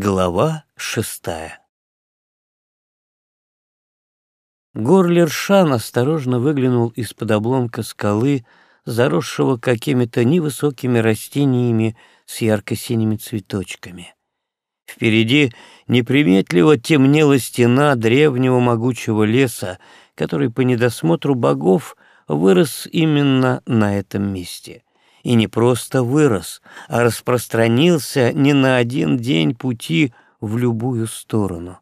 Глава шестая Горлершан осторожно выглянул из-под обломка скалы, заросшего какими-то невысокими растениями с ярко-синими цветочками. Впереди неприметливо темнела стена древнего могучего леса, который по недосмотру богов вырос именно на этом месте и не просто вырос, а распространился не на один день пути в любую сторону.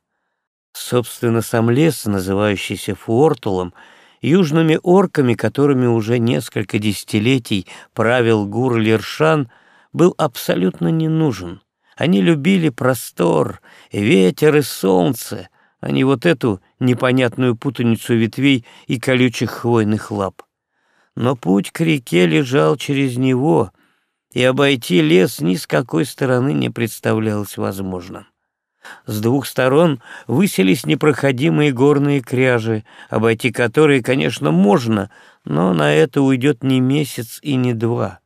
Собственно, сам лес, называющийся Фуортулом, южными орками, которыми уже несколько десятилетий правил Гур Лершан, был абсолютно не нужен. Они любили простор, ветер и солнце, а не вот эту непонятную путаницу ветвей и колючих хвойных лап но путь к реке лежал через него, и обойти лес ни с какой стороны не представлялось возможным. С двух сторон высились непроходимые горные кряжи, обойти которые, конечно, можно, но на это уйдет не месяц и не два.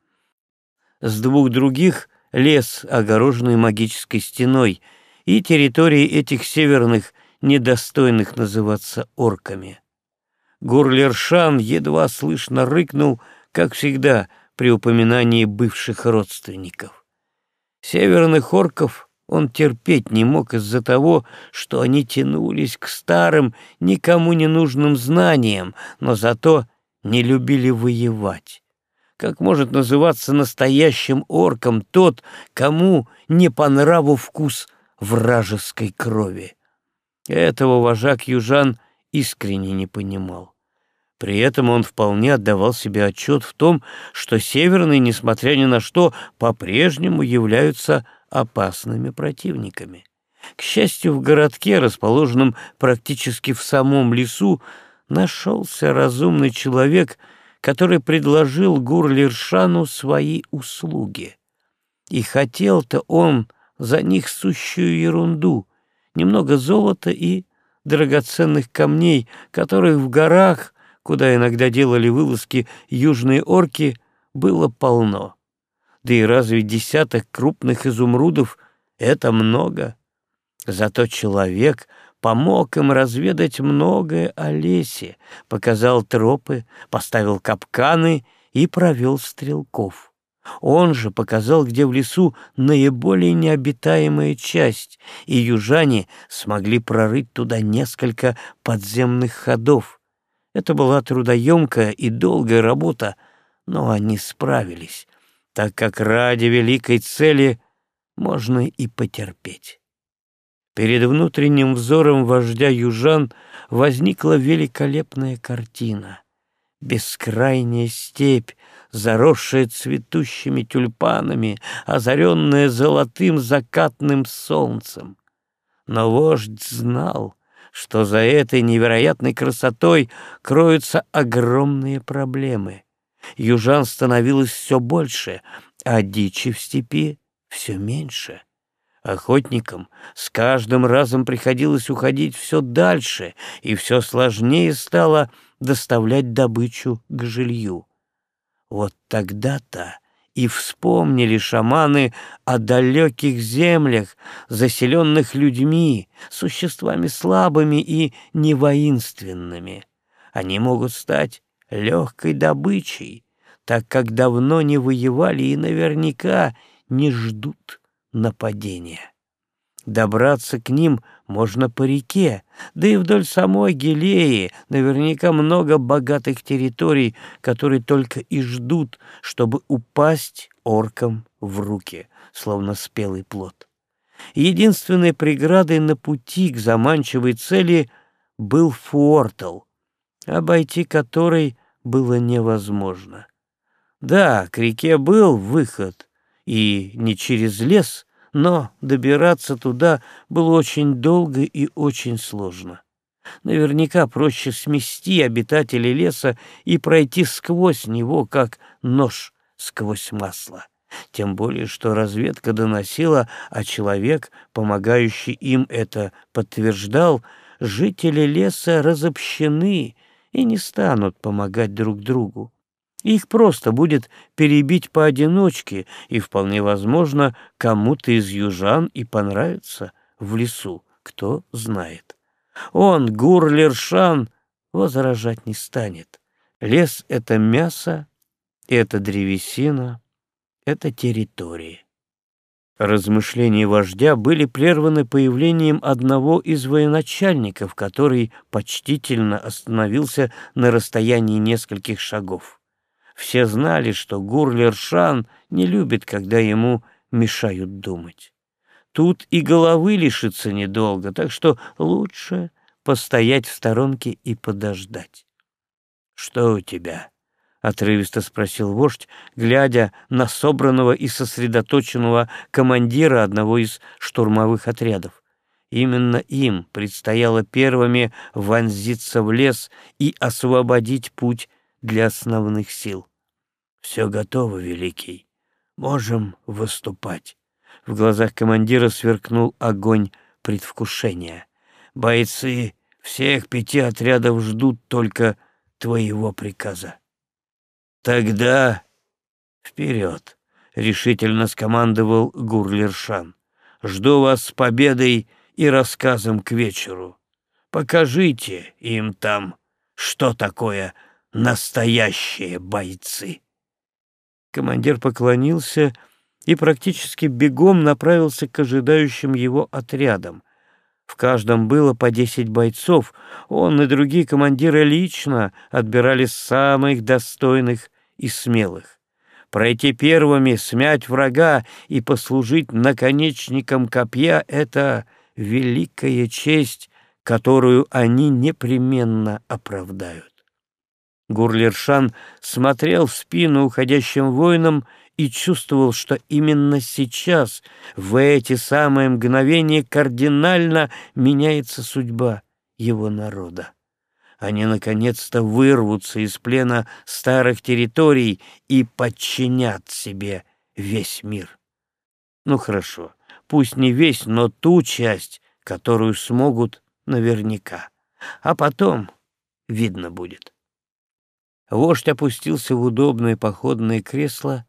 С двух других — лес, огороженный магической стеной, и территории этих северных, недостойных называться орками. Гурлершан едва слышно рыкнул, как всегда при упоминании бывших родственников. Северных орков он терпеть не мог из-за того, что они тянулись к старым, никому не нужным знаниям, но зато не любили воевать. Как может называться настоящим орком тот, кому не по нраву вкус вражеской крови? Этого вожак южан искренне не понимал. При этом он вполне отдавал себе отчет в том, что северные, несмотря ни на что, по-прежнему являются опасными противниками. К счастью, в городке, расположенном практически в самом лесу, нашелся разумный человек, который предложил Гурлершану свои услуги. И хотел-то он за них сущую ерунду, немного золота и драгоценных камней, которых в горах, куда иногда делали вылазки южные орки, было полно. Да и разве десяток крупных изумрудов — это много? Зато человек помог им разведать многое о лесе, показал тропы, поставил капканы и провел стрелков. Он же показал, где в лесу наиболее необитаемая часть, и южане смогли прорыть туда несколько подземных ходов. Это была трудоемкая и долгая работа, но они справились, так как ради великой цели можно и потерпеть. Перед внутренним взором вождя южан возникла великолепная картина. Бескрайняя степь, заросшая цветущими тюльпанами, озаренная золотым закатным солнцем. Но вождь знал, что за этой невероятной красотой кроются огромные проблемы. Южан становилось все больше, а дичи в степи все меньше. Охотникам с каждым разом приходилось уходить все дальше, и все сложнее стало доставлять добычу к жилью. Вот тогда-то и вспомнили шаманы о далеких землях, заселенных людьми, существами слабыми и невоинственными. Они могут стать легкой добычей, так как давно не воевали и наверняка не ждут нападения. Добраться к ним можно по реке, да и вдоль самой Гелеи наверняка много богатых территорий, которые только и ждут, чтобы упасть оркам в руки, словно спелый плод. Единственной преградой на пути к заманчивой цели был Фуортл, обойти который было невозможно. Да, к реке был выход, и не через лес — но добираться туда было очень долго и очень сложно. Наверняка проще смести обитателей леса и пройти сквозь него, как нож сквозь масло. Тем более, что разведка доносила, а человек, помогающий им это подтверждал, жители леса разобщены и не станут помогать друг другу. Их просто будет перебить поодиночке, и вполне возможно, кому-то из южан и понравится в лесу, кто знает. Он, Гурлершан, возражать не станет. Лес — это мясо, это древесина, это территория. Размышления вождя были прерваны появлением одного из военачальников, который почтительно остановился на расстоянии нескольких шагов. Все знали, что Гурлершан не любит, когда ему мешают думать. Тут и головы лишиться недолго, так что лучше постоять в сторонке и подождать. «Что у тебя?» — отрывисто спросил вождь, глядя на собранного и сосредоточенного командира одного из штурмовых отрядов. Именно им предстояло первыми вонзиться в лес и освободить путь для основных сил. «Все готово, Великий. Можем выступать». В глазах командира сверкнул огонь предвкушения. «Бойцы всех пяти отрядов ждут только твоего приказа». «Тогда вперед!» — решительно скомандовал Гурлершан. «Жду вас с победой и рассказом к вечеру. Покажите им там, что такое настоящие бойцы». Командир поклонился и практически бегом направился к ожидающим его отрядам. В каждом было по десять бойцов. Он и другие командиры лично отбирали самых достойных и смелых. Пройти первыми, смять врага и послужить наконечником копья — это великая честь, которую они непременно оправдают. Гурлершан смотрел в спину уходящим воинам и чувствовал, что именно сейчас, в эти самые мгновения, кардинально меняется судьба его народа. Они наконец-то вырвутся из плена старых территорий и подчинят себе весь мир. Ну хорошо, пусть не весь, но ту часть, которую смогут наверняка. А потом видно будет. Вождь опустился в удобное походное кресло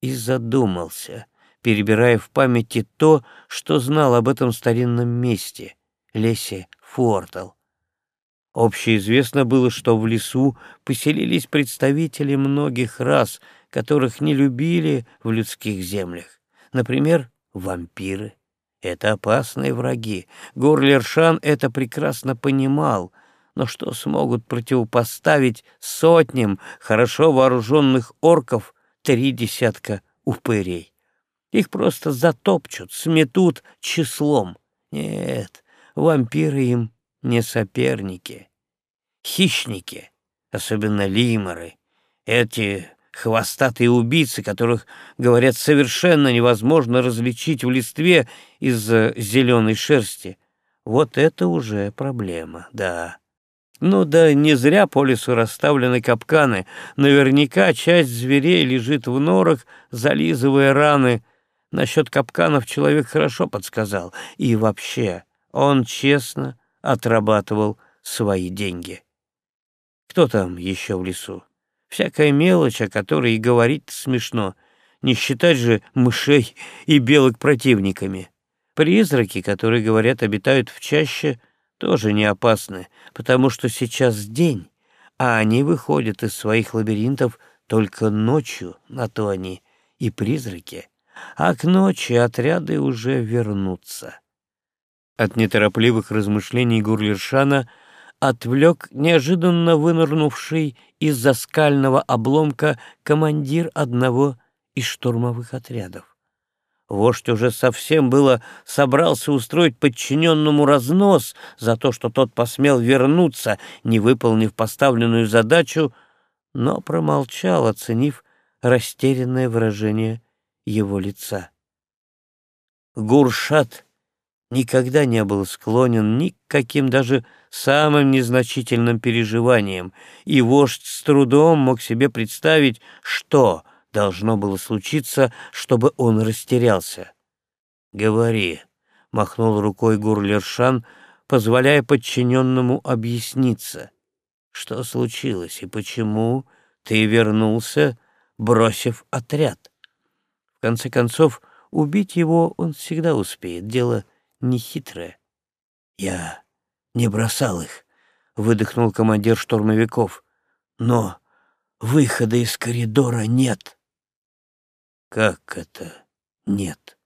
и задумался, перебирая в памяти то, что знал об этом старинном месте — лесе Фортал. Общеизвестно было, что в лесу поселились представители многих рас, которых не любили в людских землях. Например, вампиры. Это опасные враги. Горлершан это прекрасно понимал — но что смогут противопоставить сотням хорошо вооруженных орков три десятка упырей? Их просто затопчут, сметут числом. Нет, вампиры им не соперники. Хищники, особенно лиморы, эти хвостатые убийцы, которых, говорят, совершенно невозможно различить в листве из-за зеленой шерсти. Вот это уже проблема, да. Ну да не зря по лесу расставлены капканы. Наверняка часть зверей лежит в норах, зализывая раны. Насчет капканов человек хорошо подсказал. И вообще, он честно отрабатывал свои деньги. Кто там еще в лесу? Всякая мелочь, о которой и говорить смешно. Не считать же мышей и белок противниками. Призраки, которые, говорят, обитают в чаще — тоже не опасны, потому что сейчас день, а они выходят из своих лабиринтов только ночью, на то они и призраки, а к ночи отряды уже вернутся. От неторопливых размышлений Гурлершана отвлек неожиданно вынырнувший из-за скального обломка командир одного из штурмовых отрядов. Вождь уже совсем было собрался устроить подчиненному разнос за то, что тот посмел вернуться, не выполнив поставленную задачу, но промолчал, оценив растерянное выражение его лица. Гуршат никогда не был склонен ни к каким даже самым незначительным переживаниям, и вождь с трудом мог себе представить, что — должно было случиться, чтобы он растерялся. «Говори», — махнул рукой Гурлершан, позволяя подчиненному объясниться. «Что случилось и почему ты вернулся, бросив отряд. В конце концов, убить его он всегда успеет, дело нехитрое. Я не бросал их, выдохнул командир штурмовиков. Но выхода из коридора нет. Как это нет?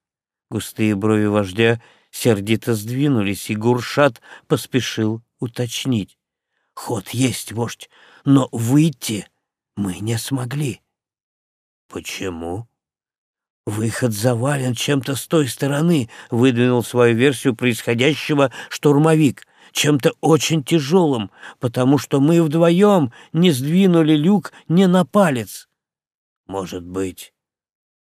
Густые брови вождя сердито сдвинулись, и Гуршат поспешил уточнить. Ход есть, вождь, но выйти мы не смогли. Почему? Выход завален чем-то с той стороны, выдвинул свою версию происходящего штурмовик. Чем-то очень тяжелым, потому что мы вдвоем не сдвинули люк ни на палец. Может быть,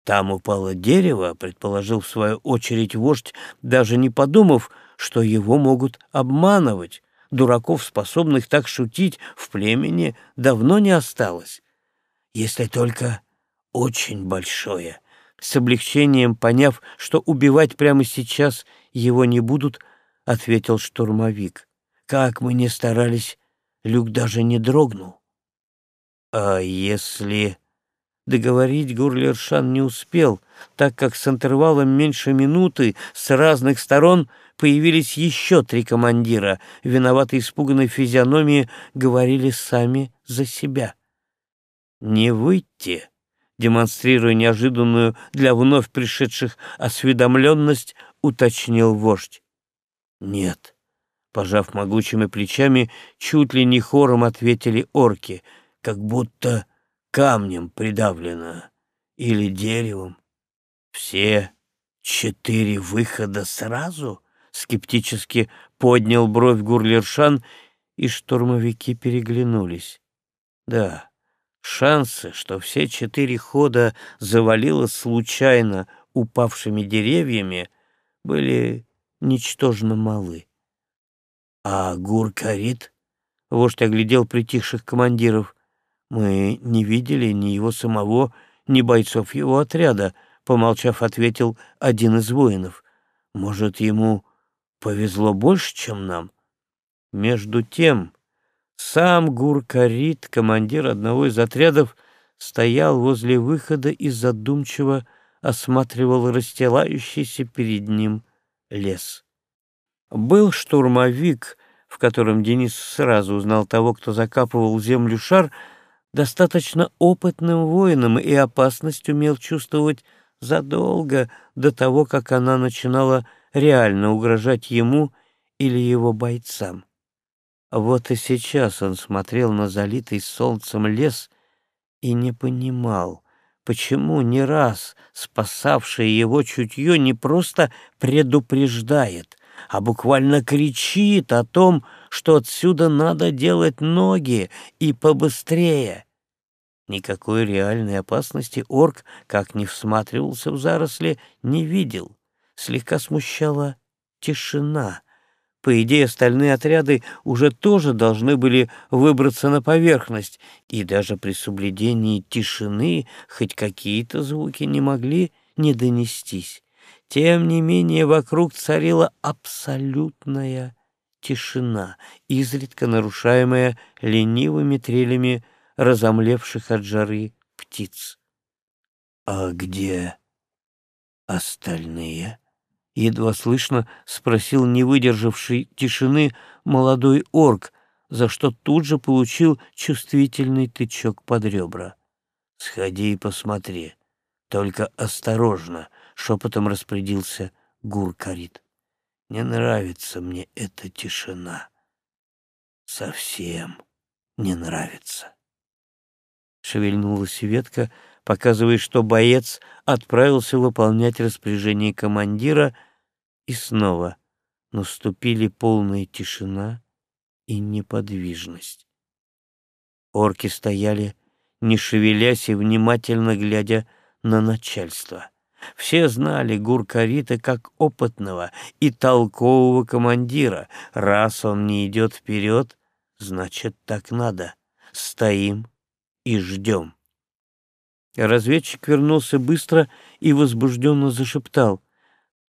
там упало дерево, предположил в свою очередь вождь, даже не подумав, что его могут обманывать. Дураков, способных так шутить, в племени давно не осталось. Если только очень большое. С облегчением поняв, что убивать прямо сейчас его не будут, ответил штурмовик. Как мы ни старались, люк даже не дрогнул. А если... Договорить Гурлершан не успел, так как с интервалом меньше минуты с разных сторон появились еще три командира. Виноватые испуганной физиономии говорили сами за себя. «Не выйти!» демонстрируя неожиданную для вновь пришедших осведомленность, уточнил вождь. «Нет», — пожав могучими плечами, чуть ли не хором ответили орки, как будто камнем придавлено или деревом. Все четыре выхода сразу? Скептически поднял бровь Гурлершан, и штурмовики переглянулись. Да, шансы, что все четыре хода завалило случайно упавшими деревьями, были ничтожно малы. А Гуркарит, вождь оглядел притихших командиров, мы не видели ни его самого, ни бойцов его отряда, помолчав, ответил один из воинов. Может, ему повезло больше, чем нам? Между тем, сам Гуркарит, командир одного из отрядов, стоял возле выхода и задумчиво осматривал расстилающийся перед ним лес. Был штурмовик, в котором Денис сразу узнал того, кто закапывал землю шар, достаточно опытным воином и опасность умел чувствовать задолго до того, как она начинала реально угрожать ему или его бойцам. Вот и сейчас он смотрел на залитый солнцем лес и не понимал, почему не раз спасавшее его чутье не просто предупреждает, а буквально кричит о том, что отсюда надо делать ноги и побыстрее. Никакой реальной опасности орк, как ни всматривался в заросли, не видел. Слегка смущала тишина. По идее, остальные отряды уже тоже должны были выбраться на поверхность, и даже при соблюдении тишины хоть какие-то звуки не могли не донестись. Тем не менее, вокруг царила абсолютная тишина, изредка нарушаемая ленивыми трелями разомлевших от жары птиц. «А где остальные?» — едва слышно спросил не выдержавший тишины молодой орк, за что тут же получил чувствительный тычок под ребра. «Сходи и посмотри, только осторожно», — шепотом распорядился Гуркарит. «Не нравится мне эта тишина. Совсем не нравится». Шевельнулась ветка, показывая, что боец отправился выполнять распоряжение командира, и снова наступили полная тишина и неподвижность. Орки стояли, не шевелясь и внимательно глядя на начальство. Все знали Гуркарита как опытного и толкового командира. Раз он не идет вперед, значит, так надо. Стоим и ждем. Разведчик вернулся быстро и возбужденно зашептал.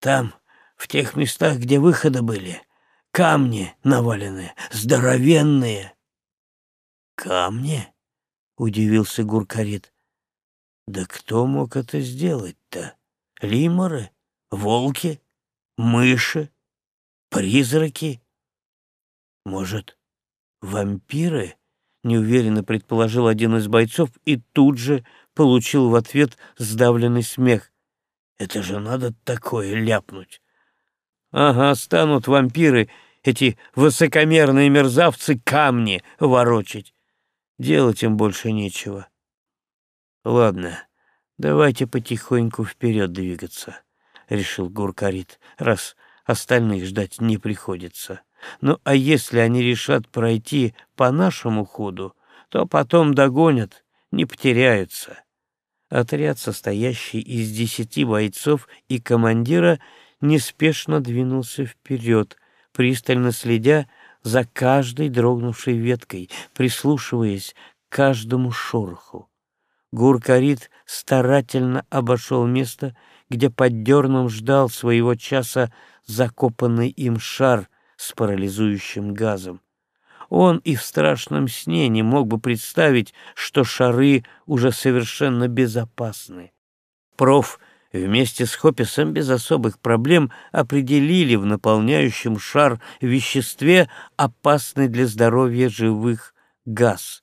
«Там, в тех местах, где выходы были, камни навалены, здоровенные». «Камни?» удивился Гуркарит. Да кто мог это сделать-то? Лиморы? Волки? Мыши? Призраки? Может, вампиры? Неуверенно предположил один из бойцов и тут же получил в ответ сдавленный смех. Это же надо такое ляпнуть. Ага, станут вампиры, эти высокомерные мерзавцы, камни ворочать. Делать им больше нечего. Ладно, давайте потихоньку вперед двигаться, решил Гуркарит, раз остальных ждать не приходится. Ну а если они решат пройти по нашему ходу, то потом догонят, не потеряются. Отряд, состоящий из десяти бойцов и командира, неспешно двинулся вперед, пристально следя за каждой дрогнувшей веткой, прислушиваясь к каждому шороху. Гуркарит старательно обошел место, где под дерном ждал своего часа закопанный им шар с парализующим газом. Он и в страшном сне не мог бы представить, что шары уже совершенно безопасны. Проф вместе с Хописом без особых проблем определили в наполняющем шар веществе опасный для здоровья живых газ.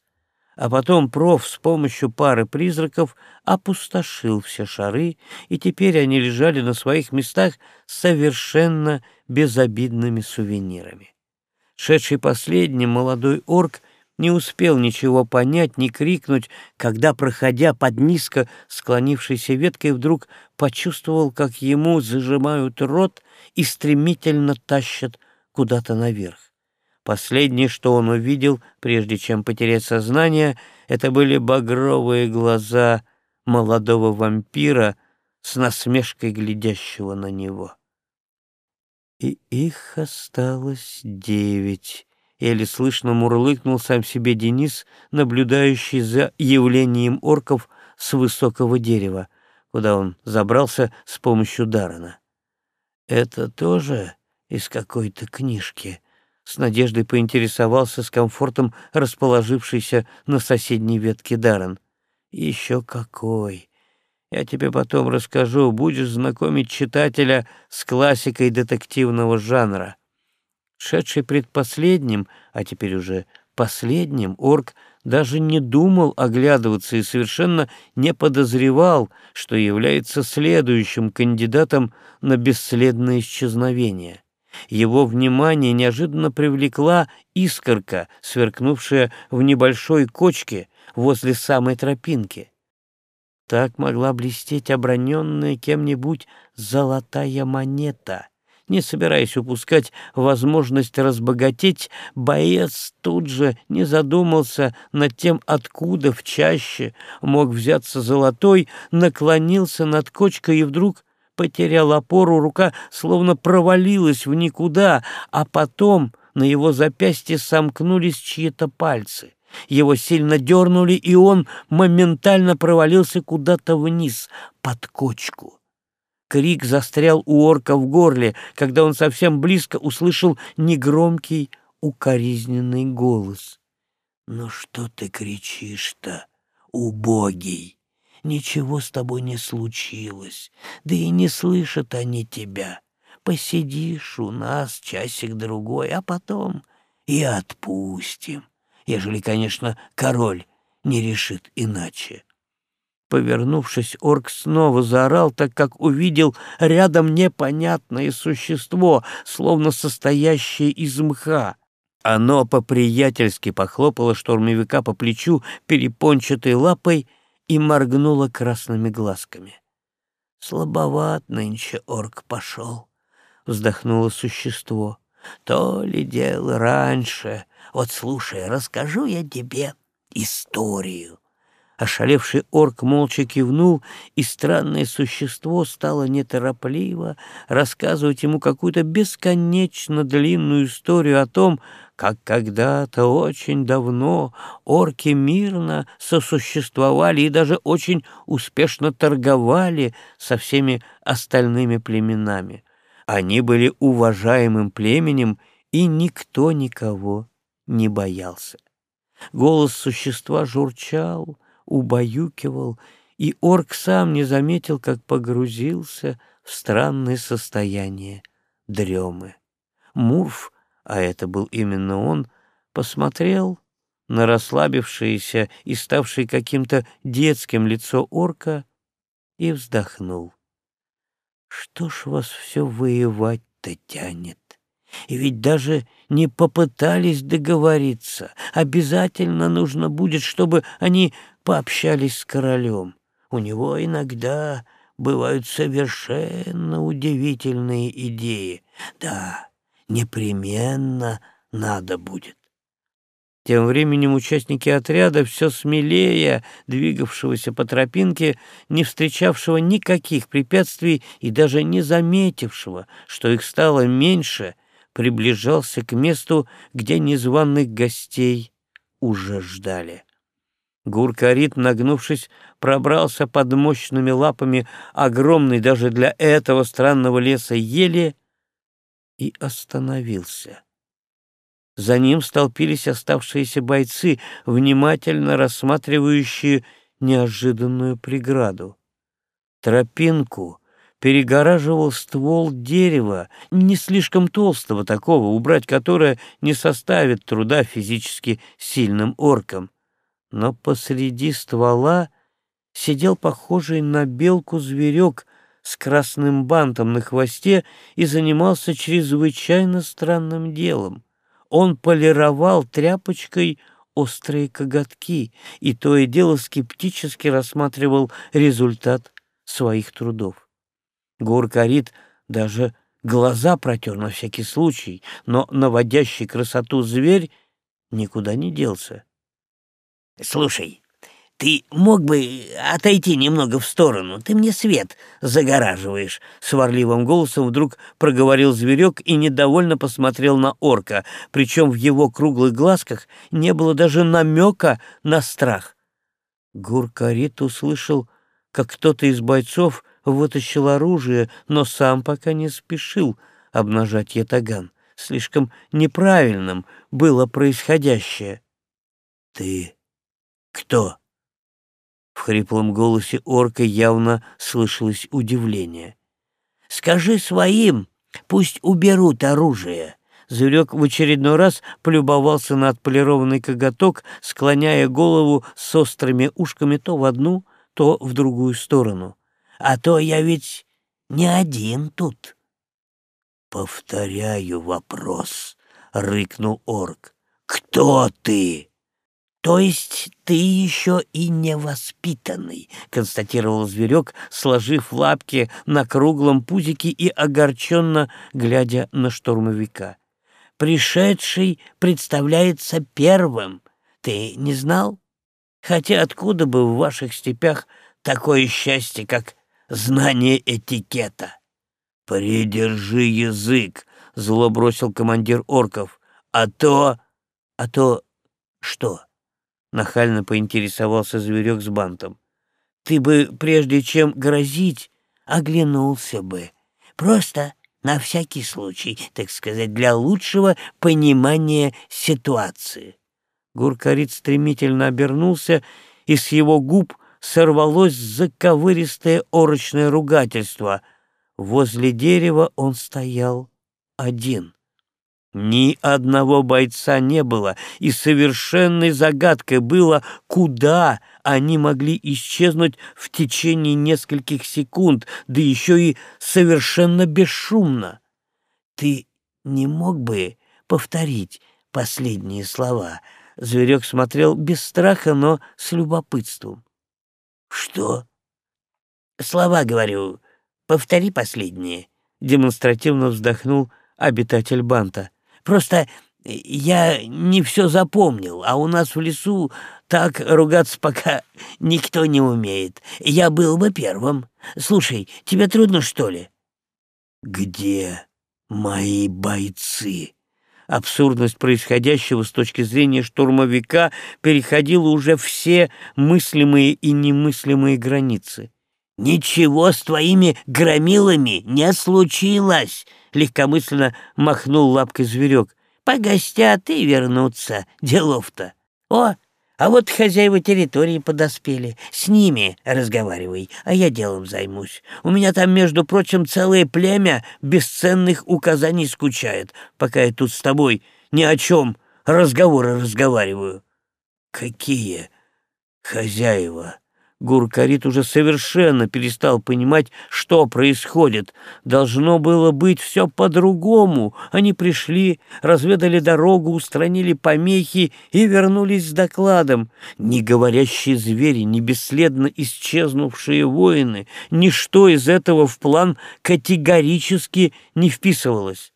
А потом проф с помощью пары призраков опустошил все шары, и теперь они лежали на своих местах совершенно безобидными сувенирами. Шедший последним молодой орк не успел ничего понять, ни крикнуть, когда, проходя под низко склонившейся веткой, вдруг почувствовал, как ему зажимают рот и стремительно тащат куда-то наверх. Последнее, что он увидел, прежде чем потерять сознание, это были багровые глаза молодого вампира с насмешкой глядящего на него. И их осталось девять. Еле слышно мурлыкнул сам себе Денис, наблюдающий за явлением орков с высокого дерева, куда он забрался с помощью Дарана. «Это тоже из какой-то книжки?» С надеждой поинтересовался с комфортом расположившийся на соседней ветке Даран. «Еще какой! Я тебе потом расскажу, будешь знакомить читателя с классикой детективного жанра. Шедший предпоследним, а теперь уже последним, орк даже не думал оглядываться и совершенно не подозревал, что является следующим кандидатом на бесследное исчезновение. Его внимание неожиданно привлекла искорка, сверкнувшая в небольшой кочке возле самой тропинки. Так могла блестеть оброненная кем-нибудь золотая монета. Не собираясь упускать возможность разбогатеть, боец тут же не задумался над тем, откуда в чаще мог взяться золотой, наклонился над кочкой и вдруг потерял опору, рука словно провалилась в никуда, а потом на его запястье сомкнулись чьи-то пальцы. Его сильно дернули, и он моментально провалился куда-то вниз, под кочку. Крик застрял у орка в горле, когда он совсем близко услышал негромкий, укоризненный голос. «Ну что ты кричишь-то, убогий? Ничего с тобой не случилось, да и не слышат они тебя. Посидишь у нас часик-другой, а потом и отпустим» ежели, конечно, король не решит иначе. Повернувшись, орк снова заорал, так как увидел рядом непонятное существо, словно состоящее из мха. Оно по-приятельски похлопало штурмовика по плечу перепончатой лапой и моргнуло красными глазками. «Слабоват нынче орк пошел», — вздохнуло существо. «То ли дело раньше, вот слушай, расскажу я тебе историю. Ошалевший орк молча кивнул, и странное существо стало неторопливо рассказывать ему какую-то бесконечно длинную историю о том, как когда-то очень давно орки мирно сосуществовали и даже очень успешно торговали со всеми остальными племенами. Они были уважаемым племенем, и никто никого не боялся. Голос существа журчал, убаюкивал, и орк сам не заметил, как погрузился в странное состояние дремы. Мурф, а это был именно он, посмотрел на расслабившееся и ставшее каким-то детским лицо орка и вздохнул. Что ж вас все воевать-то тянет? И ведь даже не попытались договориться. Обязательно нужно будет, чтобы они пообщались с королем. У него иногда бывают совершенно удивительные идеи. Да, непременно надо будет. Тем временем участники отряда, все смелее двигавшегося по тропинке, не встречавшего никаких препятствий и даже не заметившего, что их стало меньше, приближался к месту, где незваных гостей уже ждали. Гуркарит, нагнувшись, пробрался под мощными лапами огромной даже для этого странного леса ели и остановился. За ним столпились оставшиеся бойцы, внимательно рассматривающие неожиданную преграду. Тропинку перегораживал ствол дерева, не слишком толстого такого, убрать которое не составит труда физически сильным оркам. Но посреди ствола сидел похожий на белку зверек с красным бантом на хвосте и занимался чрезвычайно странным делом он полировал тряпочкой острые коготки и то и дело скептически рассматривал результат своих трудов. Гуркарит даже глаза протер на всякий случай, но наводящий красоту зверь никуда не делся. — Слушай, «Ты мог бы отойти немного в сторону? Ты мне свет загораживаешь!» Сварливым голосом вдруг проговорил зверек и недовольно посмотрел на орка, причем в его круглых глазках не было даже намека на страх. Гуркарит услышал, как кто-то из бойцов вытащил оружие, но сам пока не спешил обнажать ятаган. Слишком неправильным было происходящее. «Ты кто?» В хриплом голосе орка явно слышалось удивление. «Скажи своим, пусть уберут оружие». Зверек в очередной раз полюбовался на отполированный коготок, склоняя голову с острыми ушками то в одну, то в другую сторону. «А то я ведь не один тут». «Повторяю вопрос», — рыкнул орк. «Кто ты?» «То есть ты еще и невоспитанный», — констатировал зверек, сложив лапки на круглом пузике и огорченно глядя на штурмовика. «Пришедший представляется первым. Ты не знал? Хотя откуда бы в ваших степях такое счастье, как знание этикета?» «Придержи язык», — зло бросил командир орков. «А то... а то... что?» Нахально поинтересовался зверек с бантом. «Ты бы, прежде чем грозить, оглянулся бы. Просто на всякий случай, так сказать, для лучшего понимания ситуации». Гуркарит стремительно обернулся, и с его губ сорвалось заковыристое орочное ругательство. Возле дерева он стоял один. Ни одного бойца не было, и совершенной загадкой было, куда они могли исчезнуть в течение нескольких секунд, да еще и совершенно бесшумно. «Ты не мог бы повторить последние слова?» Зверек смотрел без страха, но с любопытством. «Что?» «Слова, говорю, повтори последние», — демонстративно вздохнул обитатель банта. Просто я не все запомнил, а у нас в лесу так ругаться пока никто не умеет. Я был бы первым. Слушай, тебе трудно, что ли?» «Где мои бойцы?» Абсурдность происходящего с точки зрения штурмовика переходила уже все мыслимые и немыслимые границы. «Ничего с твоими громилами не случилось!» — легкомысленно махнул лапкой зверек. «Погостят и вернутся. Делов-то. О, а вот хозяева территории подоспели. С ними разговаривай, а я делом займусь. У меня там, между прочим, целое племя бесценных указаний скучает, пока я тут с тобой ни о чем разговоры разговариваю. Какие хозяева? Гуркарит уже совершенно перестал понимать, что происходит. Должно было быть все по-другому. Они пришли, разведали дорогу, устранили помехи и вернулись с докладом. Ни говорящие звери, ни бесследно исчезнувшие воины, ничто из этого в план категорически не вписывалось.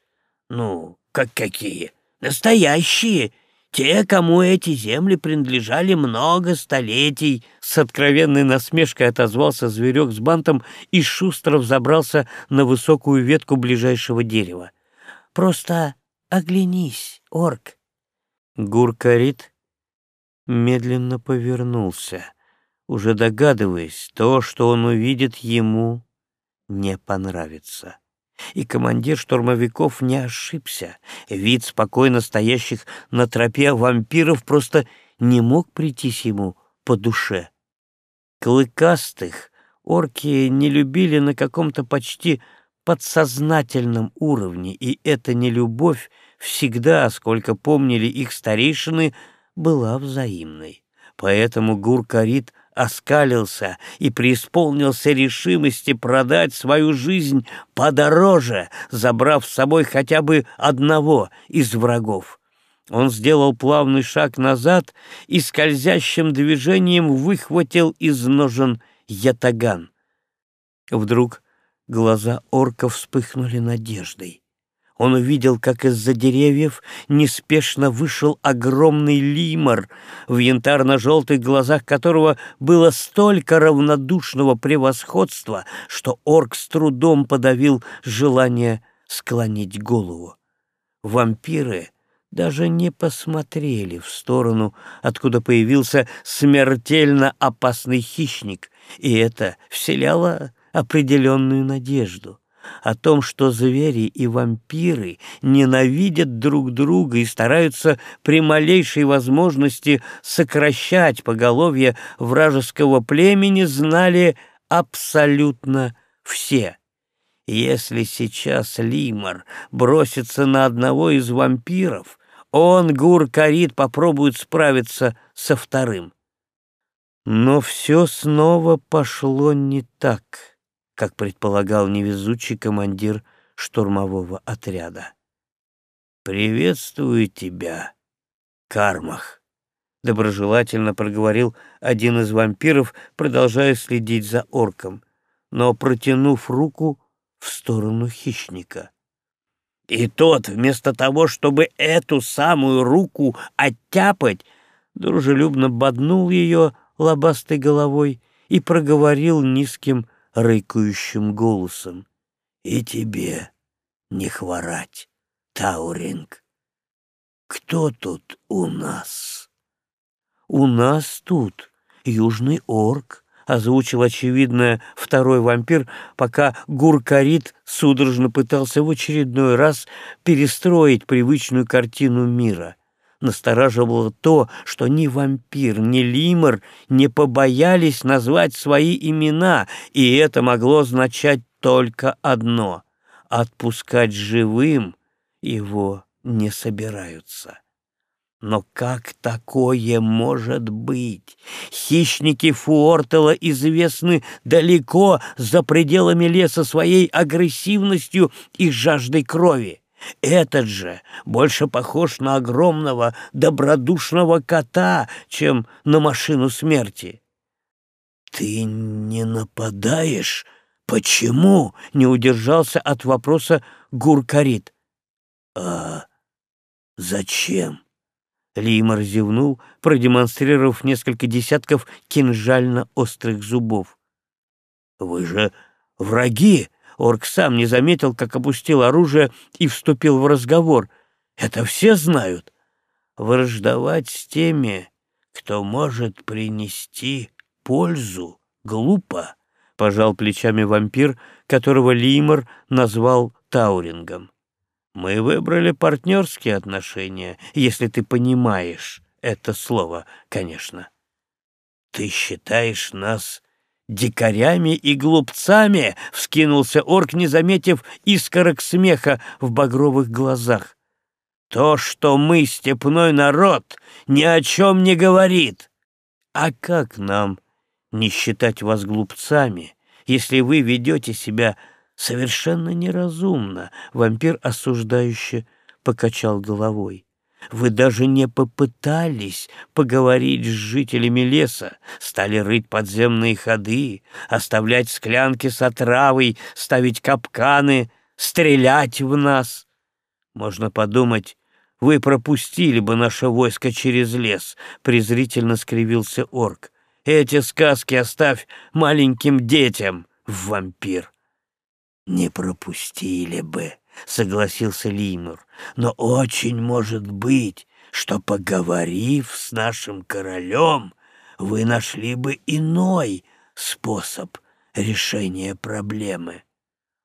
Ну, как какие? Настоящие! Те, кому эти земли принадлежали много столетий, с откровенной насмешкой отозвался зверек с бантом и шустро взобрался на высокую ветку ближайшего дерева. Просто оглянись, орк. Гуркарит медленно повернулся, уже догадываясь, то, что он увидит, ему не понравится. И командир штурмовиков не ошибся. Вид спокойно стоящих на тропе вампиров просто не мог прийтись ему по душе. Клыкастых орки не любили на каком-то почти подсознательном уровне, и эта нелюбовь всегда, сколько помнили их старейшины, была взаимной. Поэтому Гуркарит оскалился и преисполнился решимости продать свою жизнь подороже, забрав с собой хотя бы одного из врагов. Он сделал плавный шаг назад и скользящим движением выхватил из ножен ятаган. Вдруг глаза орка вспыхнули надеждой. Он увидел, как из-за деревьев неспешно вышел огромный лимор, в янтарно-желтых глазах которого было столько равнодушного превосходства, что орк с трудом подавил желание склонить голову. Вампиры даже не посмотрели в сторону, откуда появился смертельно опасный хищник, и это вселяло определенную надежду о том, что звери и вампиры ненавидят друг друга и стараются при малейшей возможности сокращать поголовье вражеского племени, знали абсолютно все. Если сейчас Лимар бросится на одного из вампиров, он, Гур-Карит, попробует справиться со вторым. Но все снова пошло не так как предполагал невезучий командир штурмового отряда. «Приветствую тебя, Кармах!» — доброжелательно проговорил один из вампиров, продолжая следить за орком, но протянув руку в сторону хищника. И тот, вместо того, чтобы эту самую руку оттяпать, дружелюбно боднул ее лобастой головой и проговорил низким рыкающим голосом. «И тебе не хворать, Тауринг. Кто тут у нас?» «У нас тут южный орк», — озвучил очевидное второй вампир, пока Гуркарит судорожно пытался в очередной раз перестроить привычную картину мира — настораживало то, что ни вампир, ни лимор не побоялись назвать свои имена, и это могло означать только одно — отпускать живым его не собираются. Но как такое может быть? Хищники Фуортела известны далеко за пределами леса своей агрессивностью и жаждой крови. Этот же больше похож на огромного добродушного кота, чем на машину смерти. «Ты не нападаешь? Почему?» — не удержался от вопроса Гуркарит. «А зачем?» Лимар зевнул, продемонстрировав несколько десятков кинжально-острых зубов. «Вы же враги!» Орк сам не заметил, как опустил оружие и вступил в разговор. Это все знают. Враждовать с теми, кто может принести пользу, глупо, — пожал плечами вампир, которого Лимор назвал Таурингом. Мы выбрали партнерские отношения, если ты понимаешь это слово, конечно. «Ты считаешь нас дикарями и глупцами?» — вскинулся орк, не заметив искорок смеха в багровых глазах. «То, что мы степной народ, ни о чем не говорит. А как нам не считать вас глупцами, если вы ведете себя совершенно неразумно?» Вампир осуждающе покачал головой. Вы даже не попытались поговорить с жителями леса, стали рыть подземные ходы, оставлять склянки с отравой, ставить капканы, стрелять в нас. Можно подумать, вы пропустили бы наше войско через лес, — презрительно скривился орк. Эти сказки оставь маленьким детям, вампир. Не пропустили бы, — согласился Линур. «Но очень может быть, что, поговорив с нашим королем, вы нашли бы иной способ решения проблемы».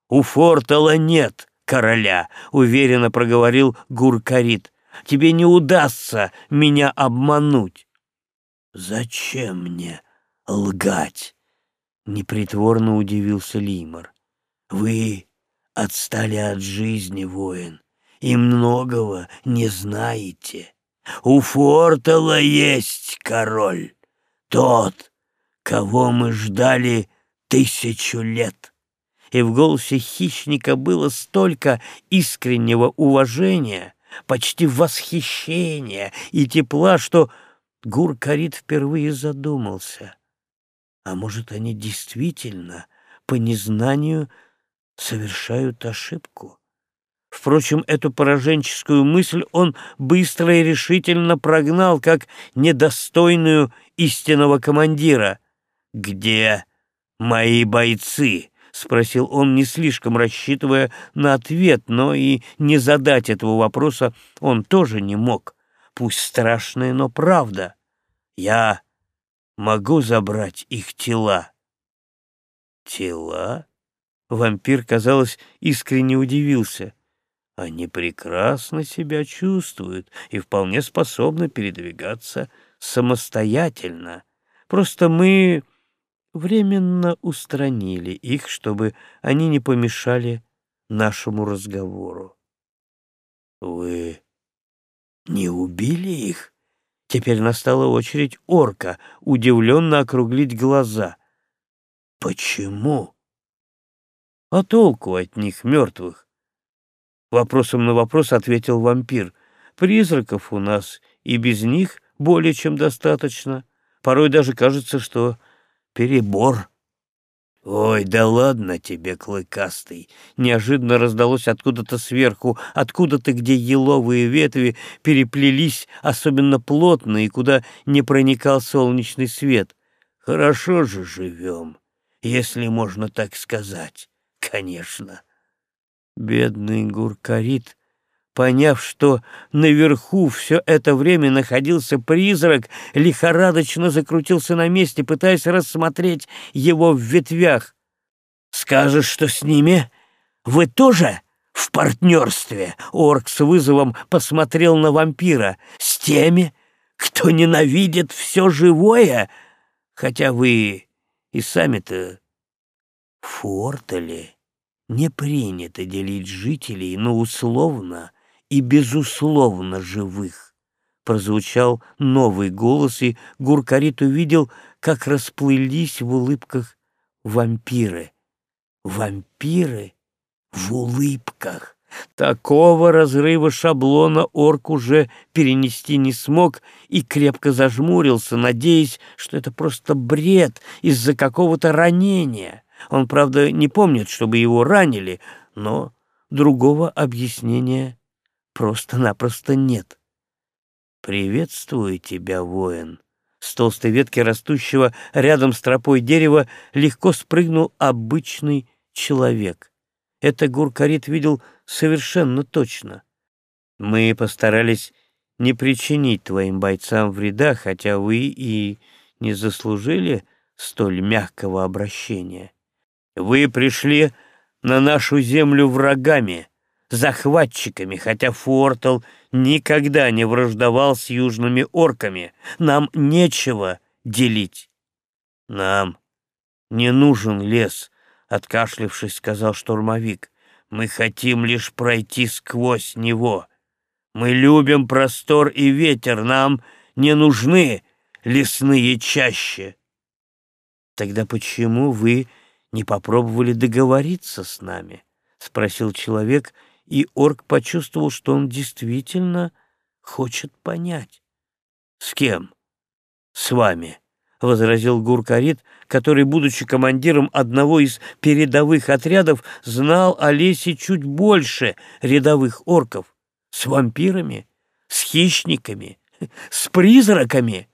«У Фортала нет короля», — уверенно проговорил Гуркарит. «Тебе не удастся меня обмануть». «Зачем мне лгать?» — непритворно удивился Лимор. «Вы отстали от жизни, воин, и многого не знаете. У Фортала есть король, тот, кого мы ждали тысячу лет. И в голосе хищника было столько искреннего уважения, почти восхищения и тепла, что Гуркарит впервые задумался. А может, они действительно по незнанию совершают ошибку. Впрочем, эту пораженческую мысль он быстро и решительно прогнал, как недостойную истинного командира. «Где мои бойцы?» — спросил он, не слишком рассчитывая на ответ, но и не задать этого вопроса он тоже не мог. Пусть страшная, но правда. Я могу забрать их тела. Тела? Вампир, казалось, искренне удивился. Они прекрасно себя чувствуют и вполне способны передвигаться самостоятельно. Просто мы временно устранили их, чтобы они не помешали нашему разговору. Вы не убили их? Теперь настала очередь орка удивленно округлить глаза. Почему? А толку от них, мертвых? Вопросом на вопрос ответил вампир. Призраков у нас и без них более чем достаточно. Порой даже кажется, что перебор. «Ой, да ладно тебе, клыкастый!» Неожиданно раздалось откуда-то сверху, откуда-то, где еловые ветви переплелись особенно плотно и куда не проникал солнечный свет. «Хорошо же живем, если можно так сказать конечно. Бедный Гуркарит, поняв, что наверху все это время находился призрак, лихорадочно закрутился на месте, пытаясь рассмотреть его в ветвях. «Скажешь, что с ними? Вы тоже?» в партнерстве. Орк с вызовом посмотрел на вампира. С теми, кто ненавидит все живое, хотя вы и сами-то фортали не принято делить жителей на условно и безусловно живых. Прозвучал новый голос, и Гуркарит увидел, как расплылись в улыбках вампиры. Вампиры в улыбках. Такого разрыва шаблона орк уже перенести не смог и крепко зажмурился, надеясь, что это просто бред из-за какого-то ранения. Он, правда, не помнит, чтобы его ранили, но другого объяснения просто-напросто нет. «Приветствую тебя, воин!» С толстой ветки растущего рядом с тропой дерева легко спрыгнул обычный человек. Это Гуркарит видел совершенно точно. Мы постарались не причинить твоим бойцам вреда, хотя вы и не заслужили столь мягкого обращения. Вы пришли на нашу землю врагами, захватчиками, хотя Фортл никогда не враждовал с южными орками. Нам нечего делить. Нам не нужен лес, откашлившись, сказал штурмовик. Мы хотим лишь пройти сквозь него. Мы любим простор и ветер, нам не нужны лесные чащи. Тогда почему вы не попробовали договориться с нами? спросил человек, и орк почувствовал, что он действительно хочет понять. С кем? С вами, возразил Гуркарит, который, будучи командиром одного из передовых отрядов, знал о лесе чуть больше рядовых орков. С вампирами, с хищниками, с призраками,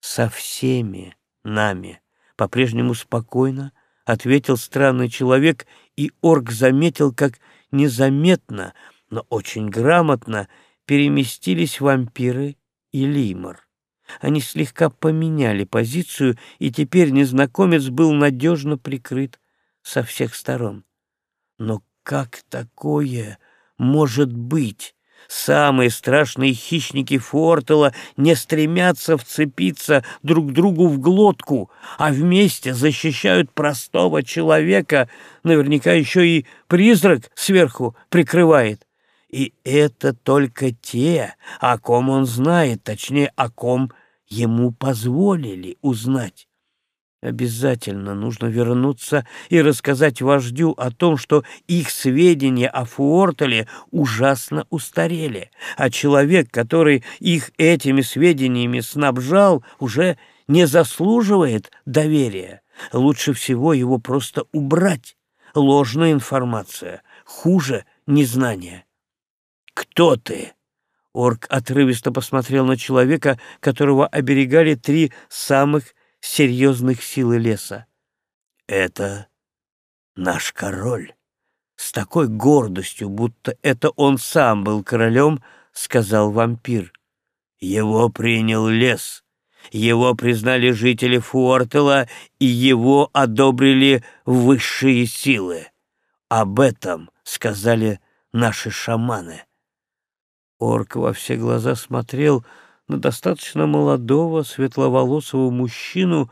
со всеми нами. По-прежнему спокойно ответил странный человек, и орк заметил, как незаметно, но очень грамотно переместились вампиры и лимор. Они слегка поменяли позицию, и теперь незнакомец был надежно прикрыт со всех сторон. Но как такое может быть? Самые страшные хищники Фортела не стремятся вцепиться друг другу в глотку, а вместе защищают простого человека, наверняка еще и призрак сверху прикрывает. И это только те, о ком он знает, точнее, о ком ему позволили узнать. Обязательно нужно вернуться и рассказать вождю о том, что их сведения о Фуортеле ужасно устарели, а человек, который их этими сведениями снабжал, уже не заслуживает доверия. Лучше всего его просто убрать. Ложная информация хуже незнания. «Кто ты?» Орк отрывисто посмотрел на человека, которого оберегали три самых серьезных силы леса. «Это наш король». С такой гордостью, будто это он сам был королем, сказал вампир. Его принял лес, его признали жители Фуортела, и его одобрили высшие силы. Об этом сказали наши шаманы. Орк во все глаза смотрел на достаточно молодого светловолосого мужчину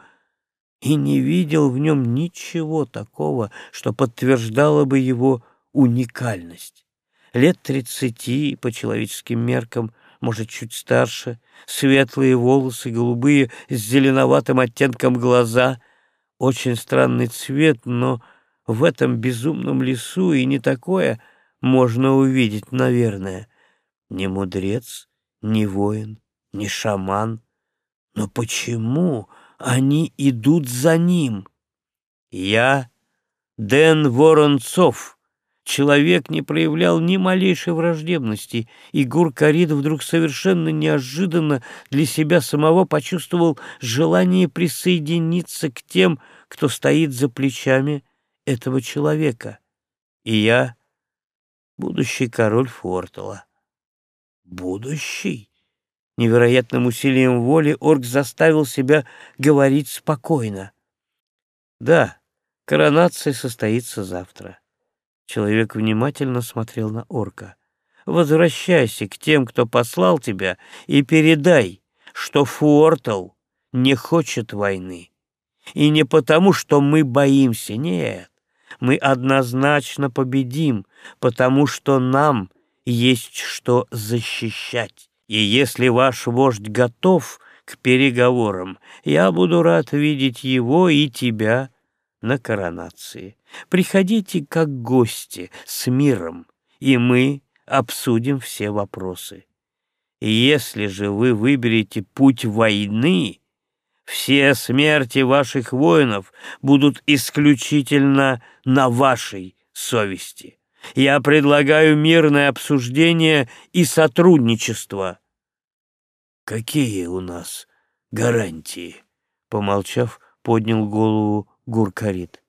и не видел в нем ничего такого, что подтверждало бы его уникальность. Лет тридцати по человеческим меркам, может, чуть старше, светлые волосы, голубые с зеленоватым оттенком глаза, очень странный цвет, но в этом безумном лесу и не такое можно увидеть, наверное. Не мудрец, не воин, не шаман. Но почему они идут за ним? Я Дэн Воронцов. Человек не проявлял ни малейшей враждебности, и Гуркарид вдруг совершенно неожиданно для себя самого почувствовал желание присоединиться к тем, кто стоит за плечами этого человека. И я — будущий король Фортала. Будущий? Невероятным усилием воли орк заставил себя говорить спокойно. Да, коронация состоится завтра. Человек внимательно смотрел на орка. Возвращайся к тем, кто послал тебя, и передай, что Фуортл не хочет войны. И не потому, что мы боимся, нет. Мы однозначно победим, потому что нам есть что защищать. И если ваш вождь готов к переговорам, я буду рад видеть его и тебя на коронации. Приходите как гости с миром, и мы обсудим все вопросы. Если же вы выберете путь войны, все смерти ваших воинов будут исключительно на вашей совести. Я предлагаю мирное обсуждение и сотрудничество. Какие у нас гарантии? Помолчав, поднял голову Гуркарит.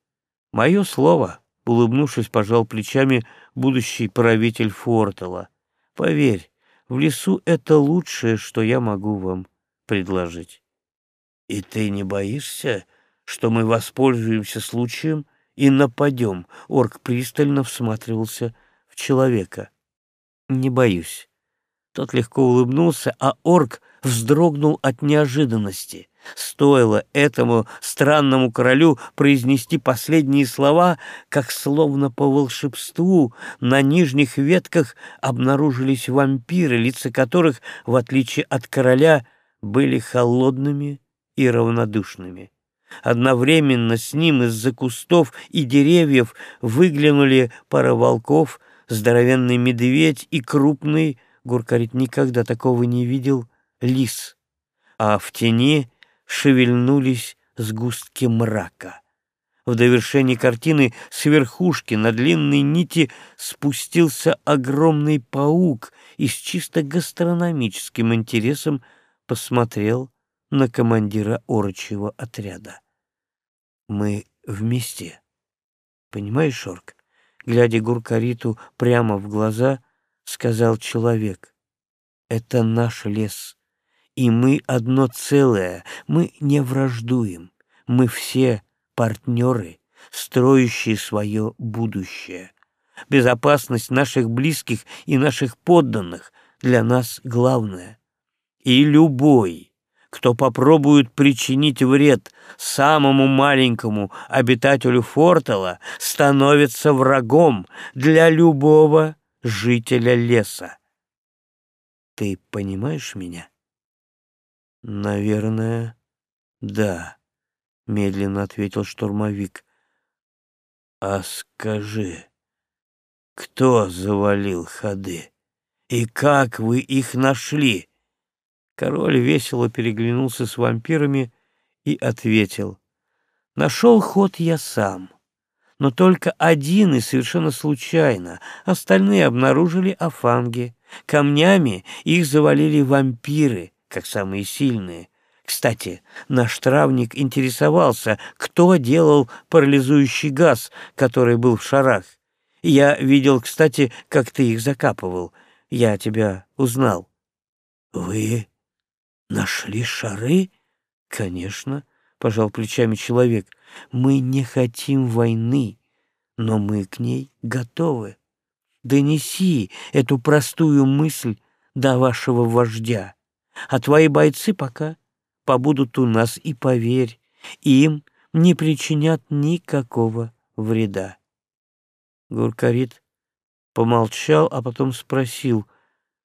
Мое слово, улыбнувшись, пожал плечами будущий правитель Фортела. Поверь, в лесу это лучшее, что я могу вам предложить. И ты не боишься, что мы воспользуемся случаем и нападем. Орк пристально всматривался в человека. «Не боюсь». Тот легко улыбнулся, а орк вздрогнул от неожиданности. Стоило этому странному королю произнести последние слова, как словно по волшебству на нижних ветках обнаружились вампиры, лица которых, в отличие от короля, были холодными и равнодушными. Одновременно с ним из-за кустов и деревьев выглянули пара волков, здоровенный медведь и крупный, Гуркарит никогда такого не видел, лис. А в тени шевельнулись сгустки мрака. В довершении картины с верхушки на длинной нити спустился огромный паук и с чисто гастрономическим интересом посмотрел на командира орочьего отряда. Мы вместе. Понимаешь, Шорк? Глядя Гуркариту прямо в глаза, сказал человек. Это наш лес, и мы одно целое, мы не враждуем, мы все партнеры, строящие свое будущее. Безопасность наших близких и наших подданных для нас главное. И любой, кто попробует причинить вред самому маленькому обитателю Фортала, становится врагом для любого жителя леса. Ты понимаешь меня? Наверное, да, медленно ответил штурмовик. А скажи, кто завалил ходы? И как вы их нашли? Король весело переглянулся с вампирами и ответил. «Нашел ход я сам, но только один и совершенно случайно. Остальные обнаружили афанги. Камнями их завалили вампиры, как самые сильные. Кстати, наш травник интересовался, кто делал парализующий газ, который был в шарах. Я видел, кстати, как ты их закапывал. Я тебя узнал». «Вы Нашли шары? Конечно, пожал плечами человек. Мы не хотим войны, но мы к ней готовы. Донеси эту простую мысль до вашего вождя, а твои бойцы пока побудут у нас, и поверь, им не причинят никакого вреда. Гуркарит помолчал, а потом спросил,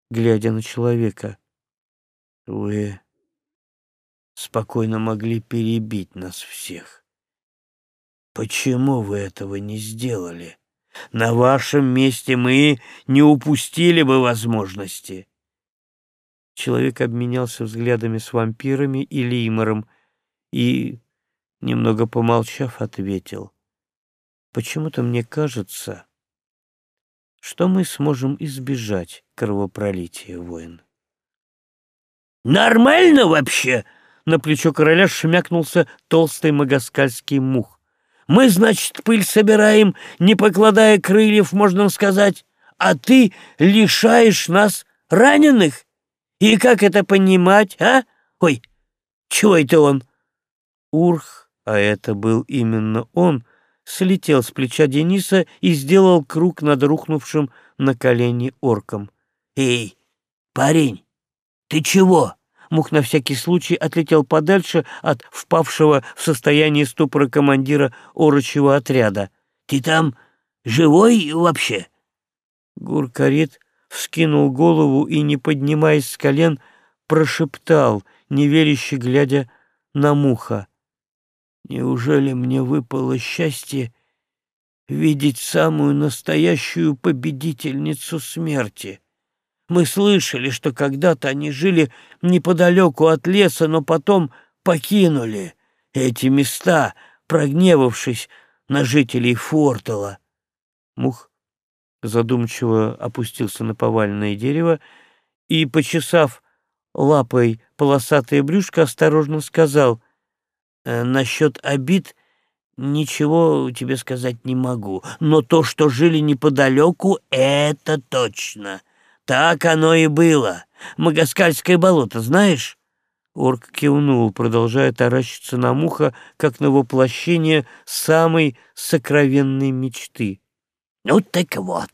глядя на человека, вы спокойно могли перебить нас всех. Почему вы этого не сделали? На вашем месте мы не упустили бы возможности. Человек обменялся взглядами с вампирами и Лимором и, немного помолчав, ответил. Почему-то мне кажется, что мы сможем избежать кровопролития войн. Нормально вообще?» На плечо короля шмякнулся толстый магаскальский мух. «Мы, значит, пыль собираем, не покладая крыльев, можно сказать, а ты лишаешь нас раненых? И как это понимать, а? Ой, чего это он?» Урх, а это был именно он, слетел с плеча Дениса и сделал круг над рухнувшим на колени орком. «Эй, парень, «Ты чего?» Мух на всякий случай отлетел подальше от впавшего в состояние ступора командира орочего отряда. «Ты там живой вообще?» Гуркарит вскинул голову и, не поднимаясь с колен, прошептал, неверяще глядя на Муха. «Неужели мне выпало счастье видеть самую настоящую победительницу смерти?» Мы слышали, что когда-то они жили неподалеку от леса, но потом покинули эти места, прогневавшись на жителей Фортала. Мух задумчиво опустился на поваленное дерево и, почесав лапой полосатое брюшко, осторожно сказал, «Э, «Насчет обид ничего тебе сказать не могу, но то, что жили неподалеку, это точно». Так оно и было. Магаскальское болото, знаешь? Орк кивнул, продолжая таращиться на муха, как на воплощение самой сокровенной мечты. «Ну так вот,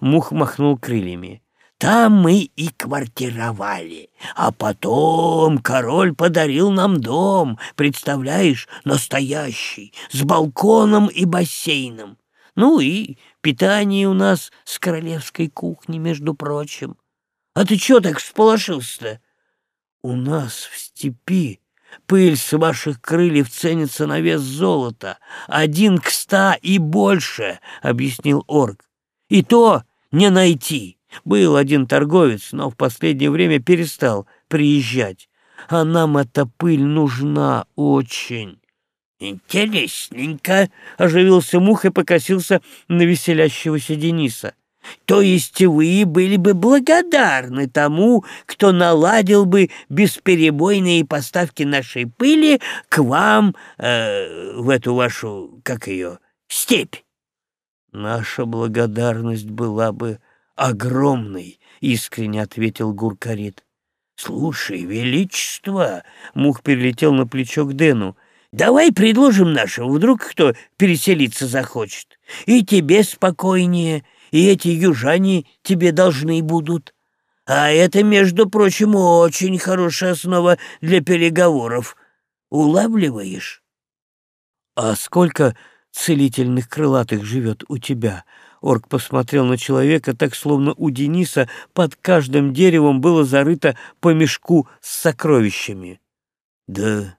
Мух махнул крыльями. Там мы и квартировали. А потом король подарил нам дом, представляешь, настоящий, с балконом и бассейном. Ну и питание у нас с королевской кухни, между прочим. А ты чё так всполошился-то? У нас в степи пыль с ваших крыльев ценится на вес золота. Один к ста и больше, — объяснил орк. И то не найти. Был один торговец, но в последнее время перестал приезжать. А нам эта пыль нужна очень. «Интересненько!» — оживился Мух и покосился на веселящегося Дениса. «То есть вы были бы благодарны тому, кто наладил бы бесперебойные поставки нашей пыли к вам э, в эту вашу, как ее, степь?» «Наша благодарность была бы огромной», — искренне ответил Гуркарит. «Слушай, величество!» — Мух перелетел на плечо к Дэну. Давай предложим нашему, вдруг кто переселиться захочет. И тебе спокойнее, и эти южане тебе должны будут. А это, между прочим, очень хорошая основа для переговоров. Улавливаешь? А сколько целительных крылатых живет у тебя? Орк посмотрел на человека так, словно у Дениса под каждым деревом было зарыто по мешку с сокровищами. Да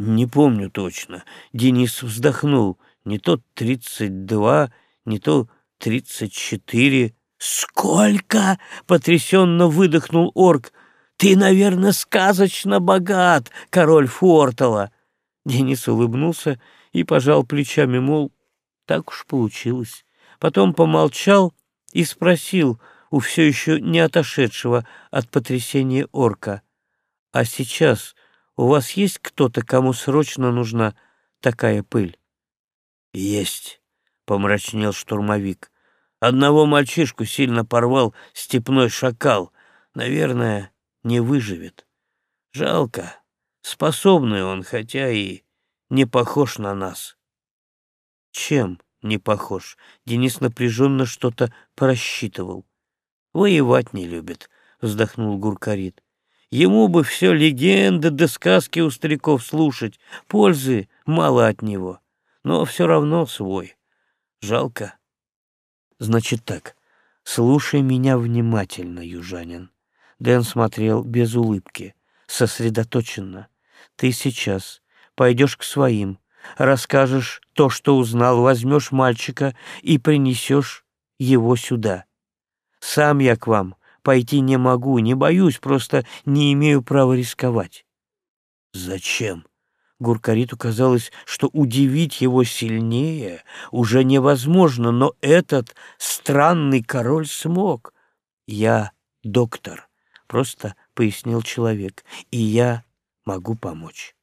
не помню точно. Денис вздохнул. Не то тридцать два, не то тридцать четыре. «Сколько?» — потрясенно выдохнул орк. «Ты, наверное, сказочно богат, король Фортала!» Денис улыбнулся и пожал плечами, мол, так уж получилось. Потом помолчал и спросил у все еще не отошедшего от потрясения орка. «А сейчас у вас есть кто-то, кому срочно нужна такая пыль? Есть, помрачнел штурмовик. Одного мальчишку сильно порвал степной шакал. Наверное, не выживет. Жалко. Способный он, хотя и не похож на нас. Чем не похож? Денис напряженно что-то просчитывал. Воевать не любит, вздохнул Гуркарит. Ему бы все легенды да сказки у стариков слушать, пользы мало от него, но все равно свой. Жалко. Значит так, слушай меня внимательно, южанин. Дэн смотрел без улыбки, сосредоточенно. Ты сейчас пойдешь к своим, расскажешь то, что узнал, возьмешь мальчика и принесешь его сюда. Сам я к вам пойти не могу, не боюсь, просто не имею права рисковать. Зачем? Гуркариту казалось, что удивить его сильнее уже невозможно, но этот странный король смог. «Я доктор», — просто пояснил человек, — «и я могу помочь.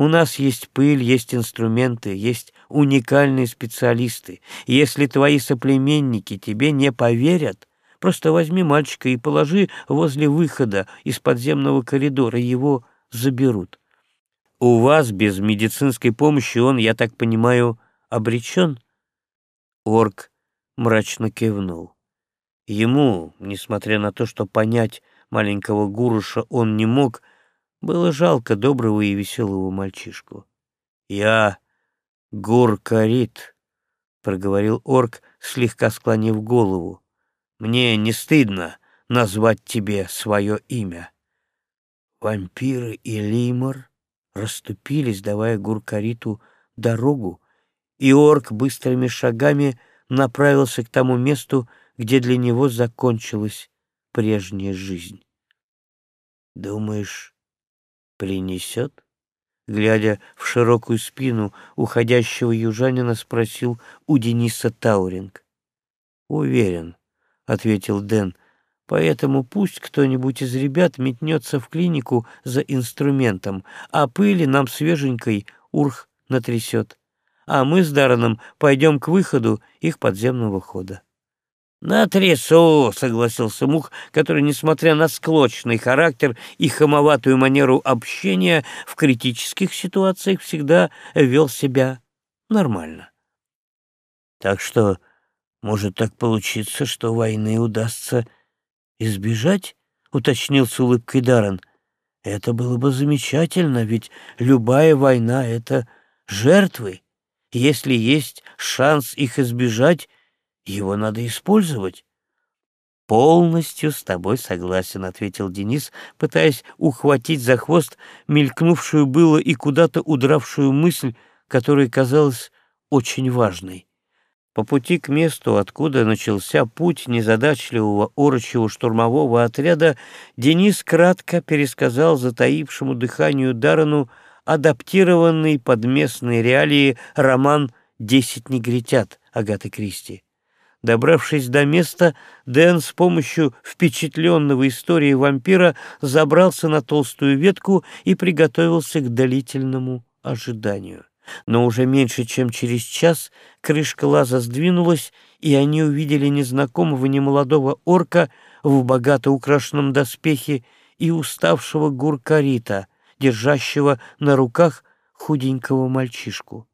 У нас есть пыль, есть инструменты, есть уникальные специалисты. Если твои соплеменники тебе не поверят, Просто возьми мальчика и положи возле выхода из подземного коридора, его заберут. У вас без медицинской помощи он, я так понимаю, обречен?» Орк мрачно кивнул. Ему, несмотря на то, что понять маленького Гуруша он не мог, было жалко доброго и веселого мальчишку. «Я Гур-Карит», — проговорил орк, слегка склонив голову. Мне не стыдно назвать тебе свое имя. Вампиры и Лимор расступились, давая Гуркариту дорогу, и орк быстрыми шагами направился к тому месту, где для него закончилась прежняя жизнь. «Думаешь, принесет?» Глядя в широкую спину уходящего южанина, спросил у Дениса Тауринг. «Уверен, ответил Дэн. Поэтому пусть кто-нибудь из ребят метнется в клинику за инструментом, а пыли нам свеженькой урх натрясет. А мы с Дараном пойдем к выходу их подземного хода. «Натрясу!» — согласился Мух, который, несмотря на склочный характер и хамоватую манеру общения, в критических ситуациях всегда вел себя нормально. «Так что Может так получиться, что войны удастся избежать? Уточнил с улыбкой Даррен. Это было бы замечательно, ведь любая война — это жертвы. Если есть шанс их избежать, его надо использовать. «Полностью с тобой согласен», — ответил Денис, пытаясь ухватить за хвост мелькнувшую было и куда-то удравшую мысль, которая казалась очень важной. По пути к месту, откуда начался путь незадачливого орочего штурмового отряда, Денис кратко пересказал затаившему дыханию Дарану адаптированный под местные реалии роман «Десять негритят» Агаты Кристи. Добравшись до места, Дэн с помощью впечатленного истории вампира забрался на толстую ветку и приготовился к длительному ожиданию но уже меньше чем через час крышка лаза сдвинулась, и они увидели незнакомого немолодого орка в богато украшенном доспехе и уставшего гуркарита, держащего на руках худенького мальчишку.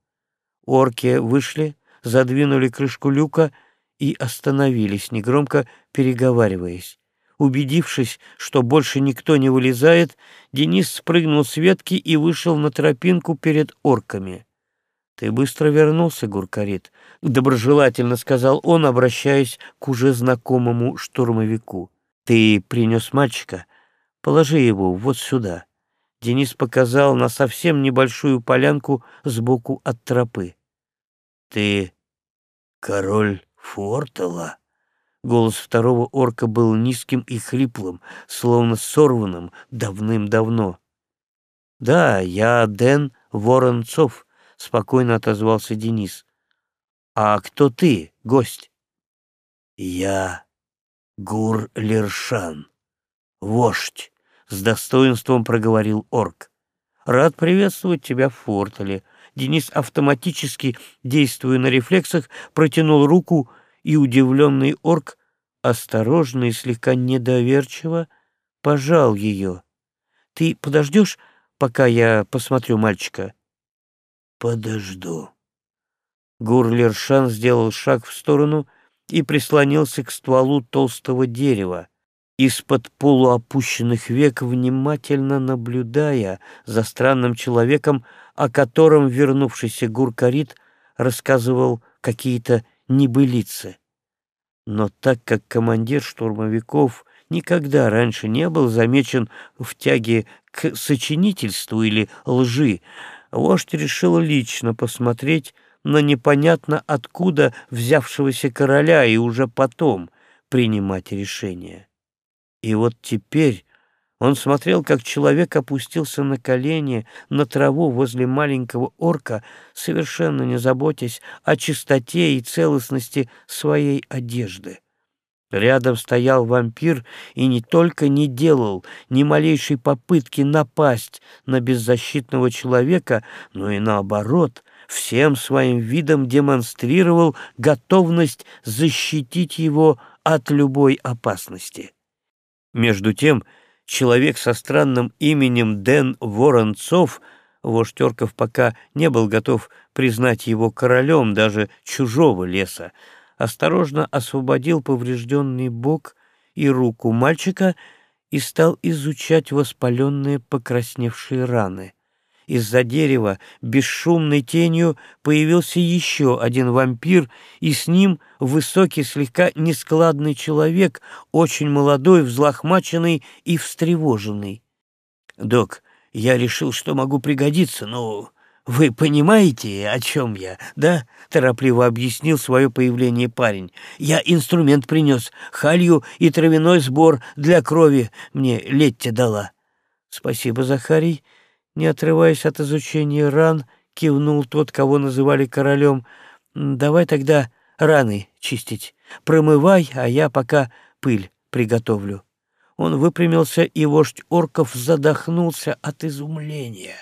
Орки вышли, задвинули крышку люка и остановились, негромко переговариваясь. Убедившись, что больше никто не вылезает, Денис спрыгнул с ветки и вышел на тропинку перед орками. «Ты быстро вернулся, Гуркарит», — доброжелательно сказал он, обращаясь к уже знакомому штурмовику. «Ты принес мальчика? Положи его вот сюда». Денис показал на совсем небольшую полянку сбоку от тропы. «Ты король Фортала?» Голос второго орка был низким и хриплым, словно сорванным давным-давно. «Да, я Дэн Воронцов», — спокойно отозвался Денис. «А кто ты, гость?» «Я Гур Лершан, вождь», — с достоинством проговорил орк. «Рад приветствовать тебя в Фортале». Денис автоматически, действуя на рефлексах, протянул руку и удивленный орк осторожно и слегка недоверчиво пожал ее. «Ты подождешь, пока я посмотрю мальчика?» «Подожду». Гурлершан сделал шаг в сторону и прислонился к стволу толстого дерева, из-под полуопущенных век внимательно наблюдая за странным человеком, о котором вернувшийся Гуркарит рассказывал какие-то небылицы. Но так как командир штурмовиков никогда раньше не был замечен в тяге к сочинительству или лжи, вождь решил лично посмотреть на непонятно откуда взявшегося короля и уже потом принимать решение. И вот теперь он смотрел, как человек опустился на колени на траву возле маленького орка, совершенно не заботясь о чистоте и целостности своей одежды. Рядом стоял вампир и не только не делал ни малейшей попытки напасть на беззащитного человека, но и наоборот, всем своим видом демонстрировал готовность защитить его от любой опасности. Между тем, человек со странным именем Дэн Воронцов, вождь орков пока не был готов признать его королем даже чужого леса, осторожно освободил поврежденный бок и руку мальчика и стал изучать воспаленные покрасневшие раны. Из-за дерева бесшумной тенью появился еще один вампир, и с ним высокий, слегка нескладный человек, очень молодой, взлохмаченный и встревоженный. «Док, я решил, что могу пригодиться, но вы понимаете, о чем я, да?» — торопливо объяснил свое появление парень. «Я инструмент принес, халью и травяной сбор для крови мне Летти дала». «Спасибо, Захарий». Не отрываясь от изучения ран, кивнул тот, кого называли королем. «Давай тогда раны чистить. Промывай, а я пока пыль приготовлю». Он выпрямился, и вождь орков задохнулся от изумления.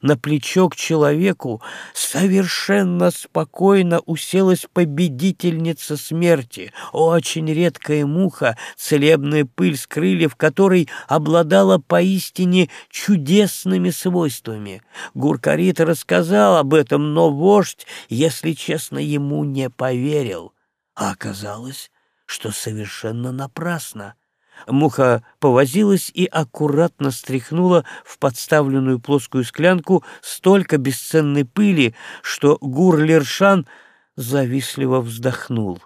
На плечо к человеку совершенно спокойно уселась победительница смерти, очень редкая муха, целебная пыль с крыльев которой обладала поистине чудесными свойствами. Гуркарит рассказал об этом, но вождь, если честно, ему не поверил. а оказалось, что совершенно напрасно. Муха повозилась и аккуратно стряхнула в подставленную плоскую склянку столько бесценной пыли, что Гур-Лершан завистливо вздохнул.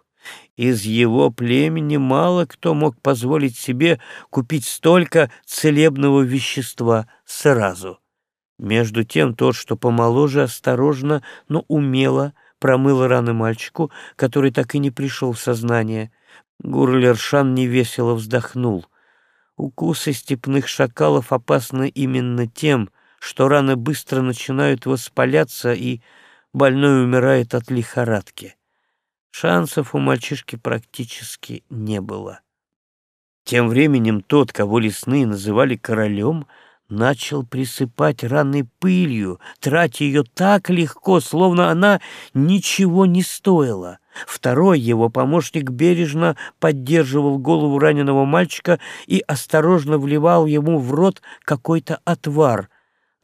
Из его племени мало кто мог позволить себе купить столько целебного вещества сразу. Между тем тот, что помоложе, осторожно, но умело промыл раны мальчику, который так и не пришел в сознание. Гурлершан невесело вздохнул. Укусы степных шакалов опасны именно тем, что раны быстро начинают воспаляться, и больной умирает от лихорадки. Шансов у мальчишки практически не было. Тем временем тот, кого лесные называли королем, начал присыпать раны пылью, тратя ее так легко, словно она ничего не стоила. Второй его помощник бережно поддерживал голову раненого мальчика и осторожно вливал ему в рот какой-то отвар.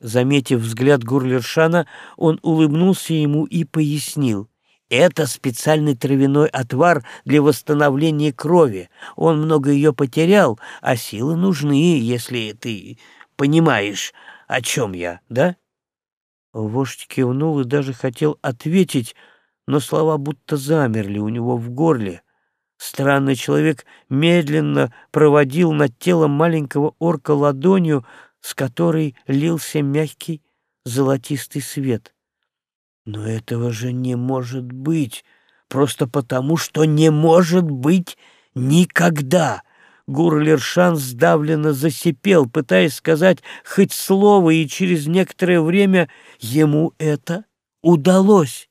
Заметив взгляд Гурлершана, он улыбнулся ему и пояснил. Это специальный травяной отвар для восстановления крови. Он много ее потерял, а силы нужны, если ты понимаешь, о чем я, да?» Вождь кивнул и даже хотел ответить, но слова будто замерли у него в горле. Странный человек медленно проводил над телом маленького орка ладонью, с которой лился мягкий золотистый свет. Но этого же не может быть, просто потому, что не может быть никогда. Гурлершан сдавленно засипел, пытаясь сказать хоть слово, и через некоторое время ему это удалось.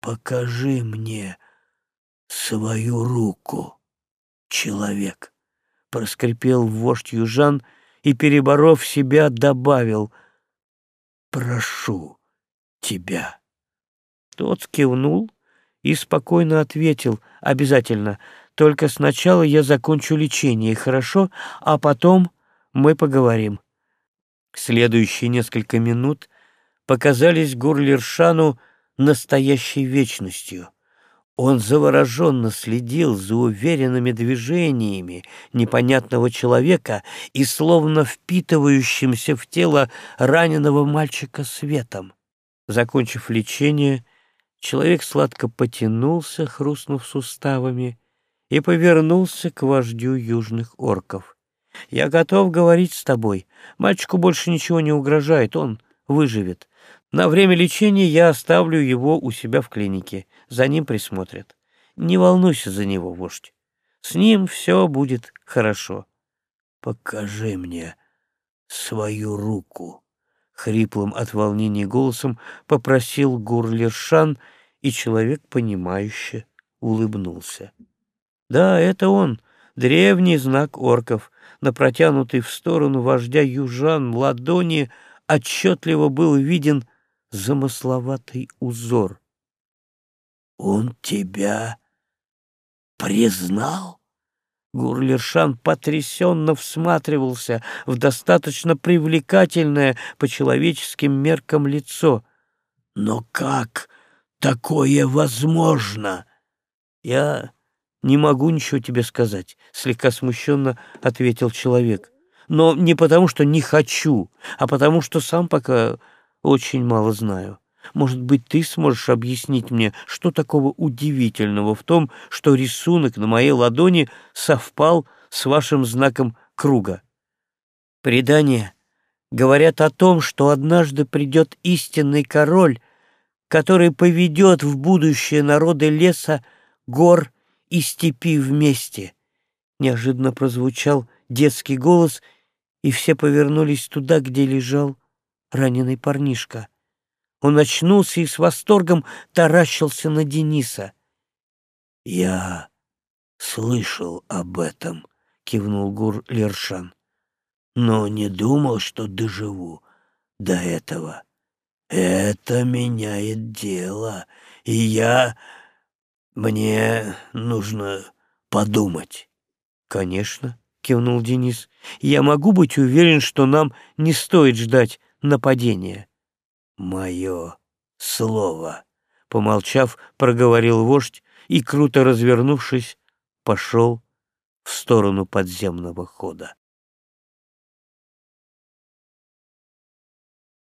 «Покажи мне свою руку, человек», — проскрипел вождь южан и, переборов себя, добавил «Прошу тебя». Тот кивнул и спокойно ответил «Обязательно. Только сначала я закончу лечение, хорошо? А потом мы поговорим». Следующие несколько минут показались Гурлершану настоящей вечностью. Он завороженно следил за уверенными движениями непонятного человека и словно впитывающимся в тело раненого мальчика светом. Закончив лечение, Человек сладко потянулся, хрустнув суставами, и повернулся к вождю южных орков. «Я готов говорить с тобой. Мальчику больше ничего не угрожает, он выживет. На время лечения я оставлю его у себя в клинике. За ним присмотрят. Не волнуйся за него, вождь. С ним все будет хорошо. Покажи мне свою руку. Хриплым от волнения голосом попросил Гурлершан, и человек, понимающе улыбнулся. Да, это он, древний знак орков. На протянутой в сторону вождя южан ладони отчетливо был виден замысловатый узор. «Он тебя признал?» Гурлершан потрясенно всматривался в достаточно привлекательное по человеческим меркам лицо. «Но как такое возможно?» «Я не могу ничего тебе сказать», — слегка смущенно ответил человек. «Но не потому, что не хочу, а потому, что сам пока очень мало знаю. Может быть, ты сможешь объяснить мне, что такого удивительного в том, что рисунок на моей ладони совпал с вашим знаком круга? Предания говорят о том, что однажды придет истинный король, который поведет в будущее народы леса, гор и степи вместе. Неожиданно прозвучал детский голос, и все повернулись туда, где лежал раненый парнишка. Он очнулся и с восторгом таращился на Дениса. «Я слышал об этом», — кивнул Гур Лершан, «но не думал, что доживу до этого. Это меняет дело, и я... Мне нужно подумать». «Конечно», — кивнул Денис, — «я могу быть уверен, что нам не стоит ждать нападения». «Мое слово», — помолчав, проговорил вождь и, круто развернувшись, пошел в сторону подземного хода.